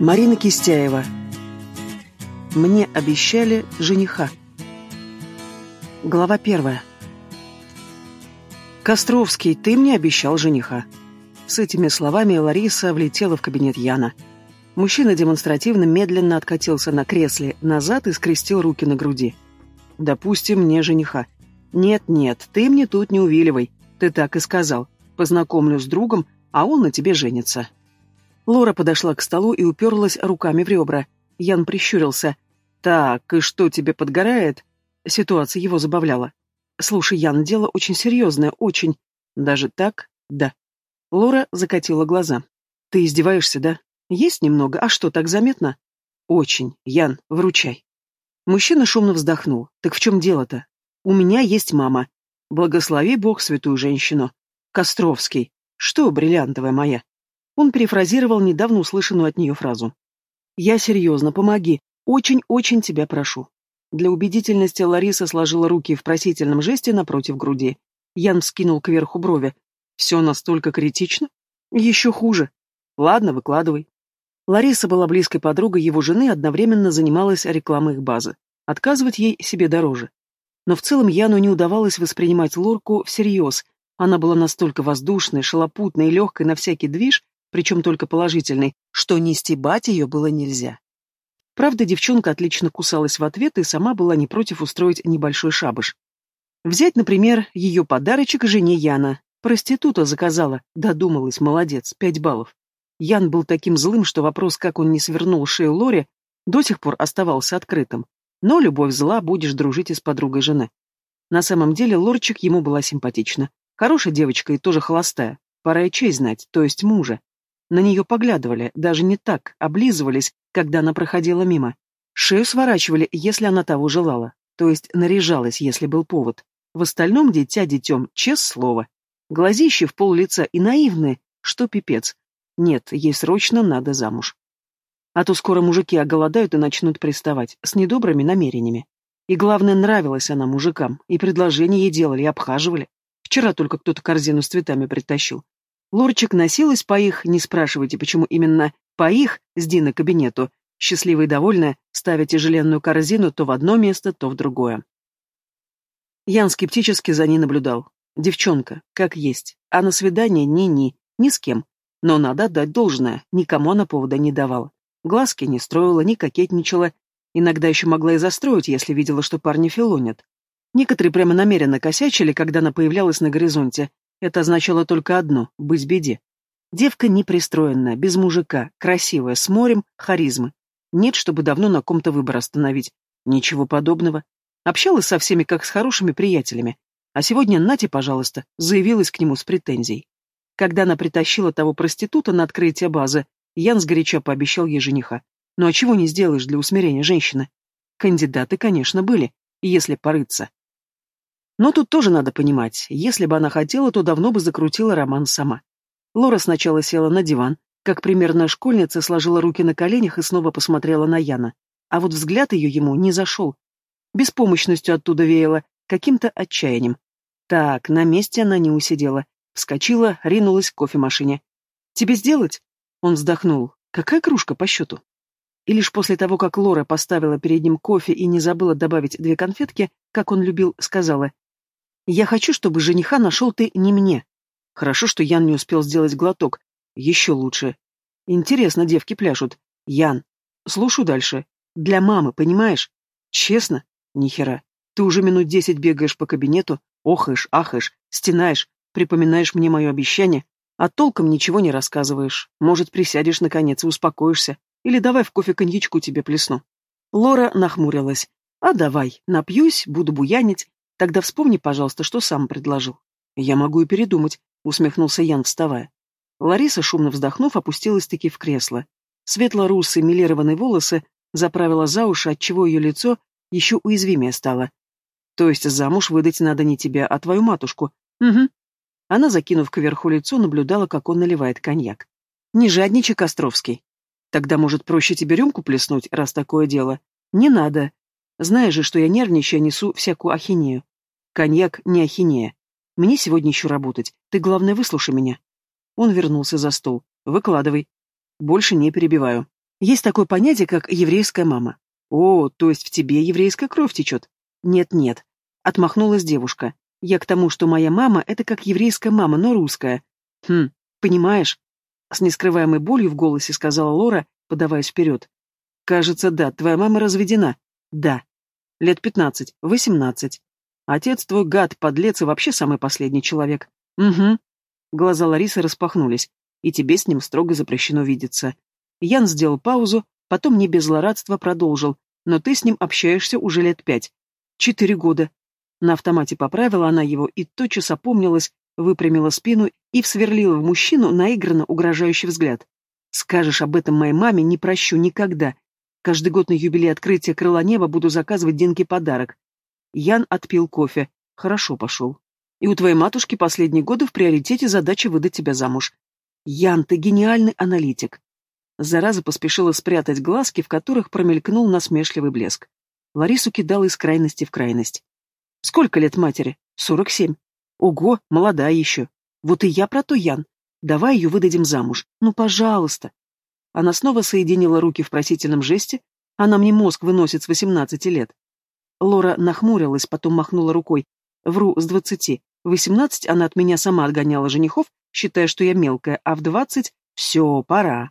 Марина Кистяева. Мне обещали жениха. Глава первая. «Костровский, ты мне обещал жениха». С этими словами Лариса влетела в кабинет Яна. Мужчина демонстративно медленно откатился на кресле назад и скрестил руки на груди. «Допустим, мне жениха». «Нет-нет, ты мне тут не увиливай. Ты так и сказал. Познакомлю с другом, а он на тебе женится». Лора подошла к столу и уперлась руками в ребра. Ян прищурился. «Так, и что тебе подгорает?» Ситуация его забавляла. «Слушай, Ян, дело очень серьезное, очень. Даже так? Да». Лора закатила глаза. «Ты издеваешься, да? Есть немного, а что, так заметно?» «Очень. Ян, вручай». Мужчина шумно вздохнул. «Так в чем дело-то? У меня есть мама. Благослови Бог святую женщину. Костровский. Что, бриллиантовая моя?» Он перефразировал недавно услышанную от нее фразу. «Я серьезно, помоги. Очень-очень тебя прошу». Для убедительности Лариса сложила руки в просительном жесте напротив груди. Ян вскинул кверху брови. «Все настолько критично? Еще хуже. Ладно, выкладывай». Лариса была близкой подругой его жены одновременно занималась рекламой их базы. Отказывать ей себе дороже. Но в целом Яну не удавалось воспринимать Лорку всерьез. Она была настолько воздушной, шалопутной и легкой на всякий движ, причем только положительный, что не стебать ее было нельзя. Правда, девчонка отлично кусалась в ответ и сама была не против устроить небольшой шабаш. Взять, например, ее подарочек жене Яна. Проститута заказала, додумалась, молодец, пять баллов. Ян был таким злым, что вопрос, как он не свернул шею Лоре, до сих пор оставался открытым. Но любовь зла, будешь дружить и с подругой жены. На самом деле Лорчик ему была симпатична. Хорошая девочка и тоже холостая. Пора и честь знать, то есть мужа. На нее поглядывали, даже не так, облизывались, когда она проходила мимо. Шею сворачивали, если она того желала, то есть наряжалась, если был повод. В остальном дитя детем, честное слово. Глазищи в пол лица и наивные, что пипец. Нет, ей срочно надо замуж. А то скоро мужики оголодают и начнут приставать, с недобрыми намерениями. И главное, нравилась она мужикам, и предложения ей делали, и обхаживали. Вчера только кто-то корзину с цветами притащил. Лорчик носилась по их, не спрашивайте, почему именно по их, с Дина кабинету, счастливая и довольная, ставя тяжеленную корзину то в одно место, то в другое. Ян скептически за ней наблюдал. Девчонка, как есть, а на свидание ни-ни, ни с кем. Но надо отдать должное, никому она повода не давала. Глазки не строила, не кокетничала. Иногда еще могла и застроить, если видела, что парни филонят. Некоторые прямо намеренно косячили, когда она появлялась на горизонте, это означало только одно — быть беде. Девка непристроенная, без мужика, красивая, с морем, харизмы. Нет, чтобы давно на ком-то выбор остановить. Ничего подобного. Общалась со всеми, как с хорошими приятелями. А сегодня Нати, пожалуйста, заявилась к нему с претензией. Когда она притащила того проститута на открытие базы, Ян сгоряча пообещал ей жениха. Ну а чего не сделаешь для усмирения женщины? Кандидаты, конечно, были, если порыться. Но тут тоже надо понимать, если бы она хотела, то давно бы закрутила роман сама. Лора сначала села на диван, как примерная школьница сложила руки на коленях и снова посмотрела на Яна. А вот взгляд ее ему не зашел. Беспомощностью оттуда веяло, каким-то отчаянием. Так, на месте она не усидела. Вскочила, ринулась к кофемашине. «Тебе сделать?» Он вздохнул. «Какая кружка по счету?» И лишь после того, как Лора поставила перед ним кофе и не забыла добавить две конфетки, как он любил, сказала я хочу, чтобы жениха нашел ты не мне. Хорошо, что Ян не успел сделать глоток. Еще лучше. Интересно, девки пляшут. Ян, слушаю дальше. Для мамы, понимаешь? Честно? Нихера. Ты уже минут десять бегаешь по кабинету, охаешь, ахаешь, стенаешь, припоминаешь мне мое обещание, а толком ничего не рассказываешь. Может, присядешь наконец и успокоишься. Или давай в кофе коньячку тебе плесну. Лора нахмурилась. А давай, напьюсь, буду буянить, Тогда вспомни, пожалуйста, что сам предложил. Я могу и передумать, усмехнулся Ян, вставая. Лариса, шумно вздохнув, опустилась-таки в кресло. Светло-русые милированные волосы заправила за уши, отчего ее лицо еще уязвимее стало. То есть замуж выдать надо не тебя, а твою матушку. Угу. Она, закинув кверху лицо, наблюдала, как он наливает коньяк. Не жадничай, Костровский. Тогда, может, проще тебе рюмку плеснуть, раз такое дело? Не надо. Знаешь же, что я нервничаю, несу всякую ахинею. Коньяк не ахинея. Мне сегодня еще работать. Ты, главное, выслушай меня. Он вернулся за стол. Выкладывай. Больше не перебиваю. Есть такое понятие, как еврейская мама. О, то есть в тебе еврейская кровь течет? Нет-нет. Отмахнулась девушка. Я к тому, что моя мама — это как еврейская мама, но русская. Хм, понимаешь? С нескрываемой болью в голосе сказала Лора, подаваясь вперед. Кажется, да, твоя мама разведена. Да. Лет пятнадцать, восемнадцать. Отец твой гад, подлец и вообще самый последний человек. Угу. Глаза Ларисы распахнулись. И тебе с ним строго запрещено видеться. Ян сделал паузу, потом не без злорадства продолжил. Но ты с ним общаешься уже лет пять. Четыре года. На автомате поправила она его и тотчас опомнилась, выпрямила спину и всверлила в мужчину наигранно угрожающий взгляд. «Скажешь об этом моей маме, не прощу никогда. Каждый год на юбилей открытия крыла неба буду заказывать Динке подарок». Ян отпил кофе. «Хорошо пошел. И у твоей матушки последние годы в приоритете задача выдать тебя замуж. Ян, ты гениальный аналитик». Зараза поспешила спрятать глазки, в которых промелькнул насмешливый блеск. Ларису кидала из крайности в крайность. Сколько лет матери? Сорок семь. Ого, молодая еще. Вот и я про то, Ян. Давай ее выдадим замуж. Ну, пожалуйста. Она снова соединила руки в просительном жесте. Она мне мозг выносит с восемнадцати лет. Лора нахмурилась, потом махнула рукой. Вру, с двадцати. Восемнадцать она от меня сама отгоняла женихов, считая, что я мелкая, а в двадцать — все, пора.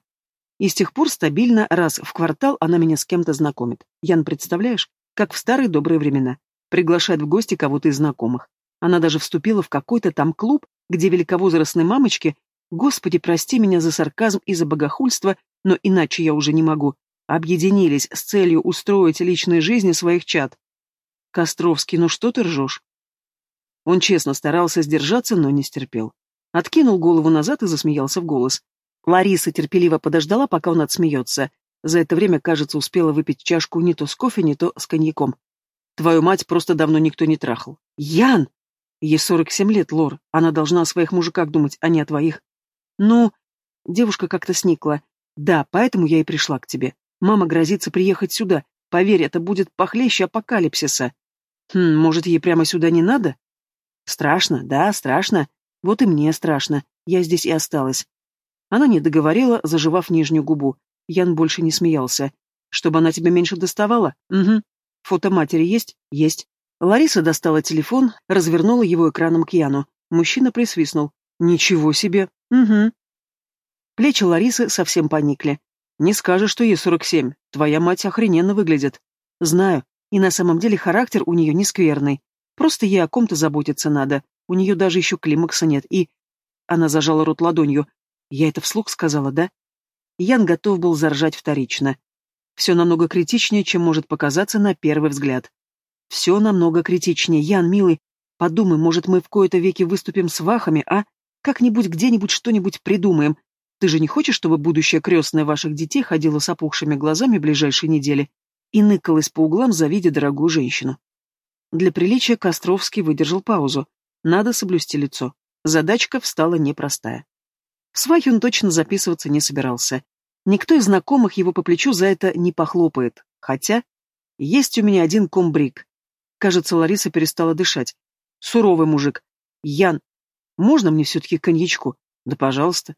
И с тех пор стабильно раз в квартал она меня с кем-то знакомит. Ян, представляешь, как в старые добрые времена приглашает в гости кого-то из знакомых. Она даже вступила в какой-то там клуб, где великовозрастные мамочки, господи, прости меня за сарказм и за богохульство, но иначе я уже не могу, объединились с целью устроить личные жизни своих чад. Костровский, ну что ты ржешь? Он честно старался сдержаться, но не стерпел. Откинул голову назад и засмеялся в голос. Лариса терпеливо подождала, пока он отсмеется. За это время, кажется, успела выпить чашку не то с кофе, не то с коньяком. Твою мать просто давно никто не трахал. Ян! Ей сорок семь лет, Лор. Она должна о своих мужиках думать, а не о твоих. Ну, девушка как-то сникла. Да, поэтому я и пришла к тебе. Мама грозится приехать сюда. Поверь, это будет похлеще апокалипсиса. Хм, может, ей прямо сюда не надо? Страшно, да, страшно. Вот и мне страшно. Я здесь и осталась. Она не договорила, заживав нижнюю губу. Ян больше не смеялся. Чтобы она тебе меньше доставала? Угу. Фото матери есть? Есть. Лариса достала телефон, развернула его экраном к Яну. Мужчина присвистнул. Ничего себе. Угу. Плечи Ларисы совсем поникли. Не скажешь, что ей сорок семь. Твоя мать охрененно выглядит. Знаю. И на самом деле характер у нее не скверный. Просто ей о ком-то заботиться надо. У нее даже еще климакса нет. И... Она зажала рот ладонью. Я это вслух сказала, да? Ян готов был заржать вторично. Все намного критичнее, чем может показаться на первый взгляд. Все намного критичнее. Ян, милый, подумай, может, мы в кои-то веки выступим с вахами, а? Как-нибудь где-нибудь что-нибудь придумаем. Ты же не хочешь, чтобы будущая крестная ваших детей ходила с опухшими глазами ближайшие недели и ныкалась по углам, завидя дорогую женщину? Для приличия Костровский выдержал паузу. Надо соблюсти лицо. Задачка встала непростая. В свахи он точно записываться не собирался. Никто из знакомых его по плечу за это не похлопает. Хотя есть у меня один комбриг. Кажется, Лариса перестала дышать. Суровый мужик. Ян, можно мне все-таки коньячку? Да пожалуйста.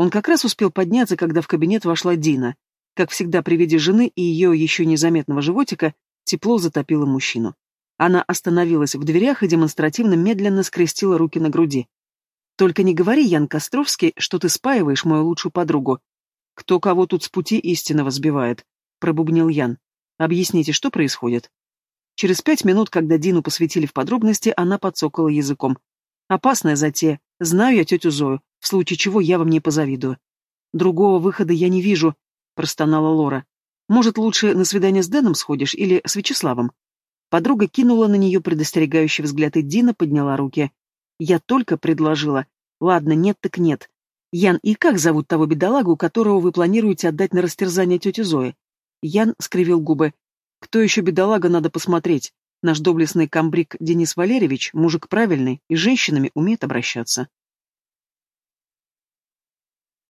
Он как раз успел подняться, когда в кабинет вошла Дина. Как всегда при виде жены и ее еще незаметного животика, тепло затопило мужчину. Она остановилась в дверях и демонстративно медленно скрестила руки на груди. «Только не говори, Ян Костровский, что ты спаиваешь мою лучшую подругу. «Кто кого тут с пути истинного сбивает?» — пробубнил Ян. «Объясните, что происходит?» Через пять минут, когда Дину посвятили в подробности, она подсокала языком. «Опасная затея. Знаю я тетю Зою, в случае чего я вам не позавидую». «Другого выхода я не вижу», — простонала Лора. «Может, лучше на свидание с Дэном сходишь или с Вячеславом?» Подруга кинула на нее предостерегающий взгляд, и Дина подняла руки. «Я только предложила. Ладно, нет так нет. Ян, и как зовут того бедолагу, которого вы планируете отдать на растерзание тете Зои? Ян скривил губы. Кто еще бедолага, надо посмотреть. Наш доблестный комбриг Денис Валерьевич, мужик правильный, и женщинами умеет обращаться.